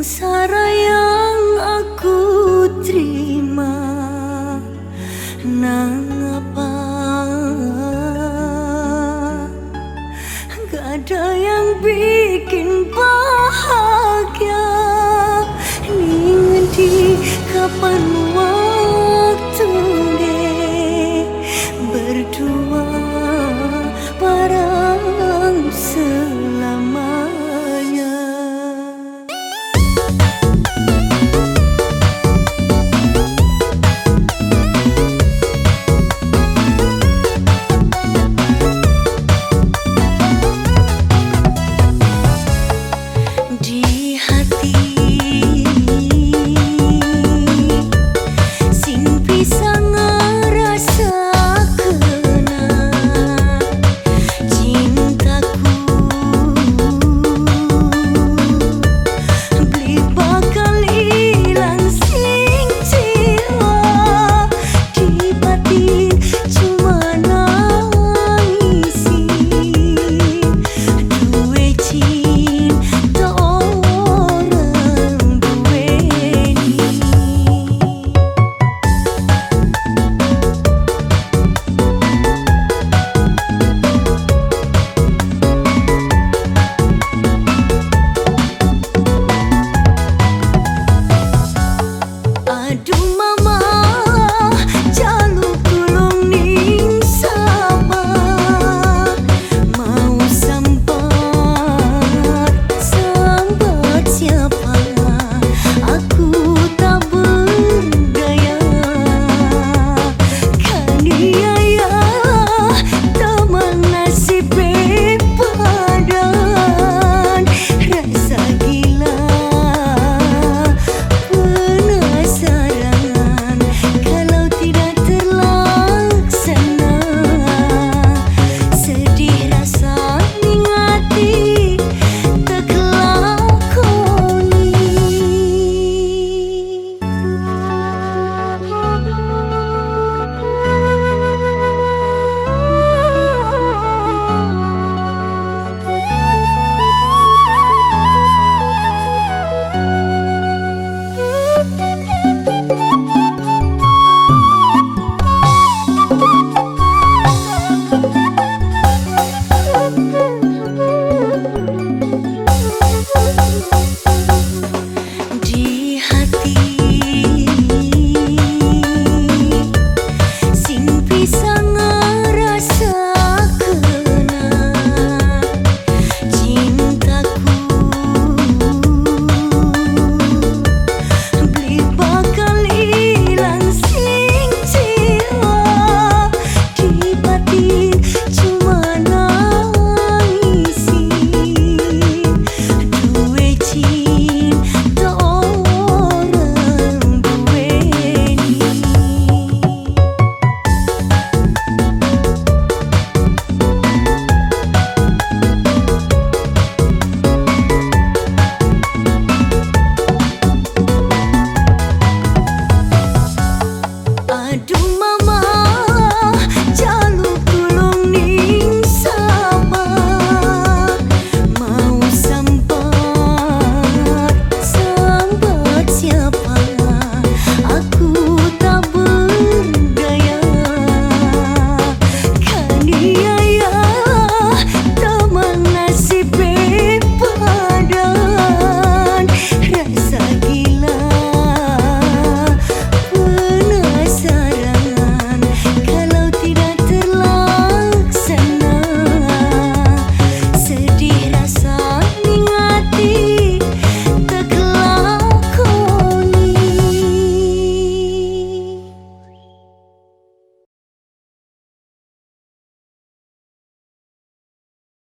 Sengsara yang aku terima. Nang apa Gak ada yang bikin bahagia. Ning di kapan waktu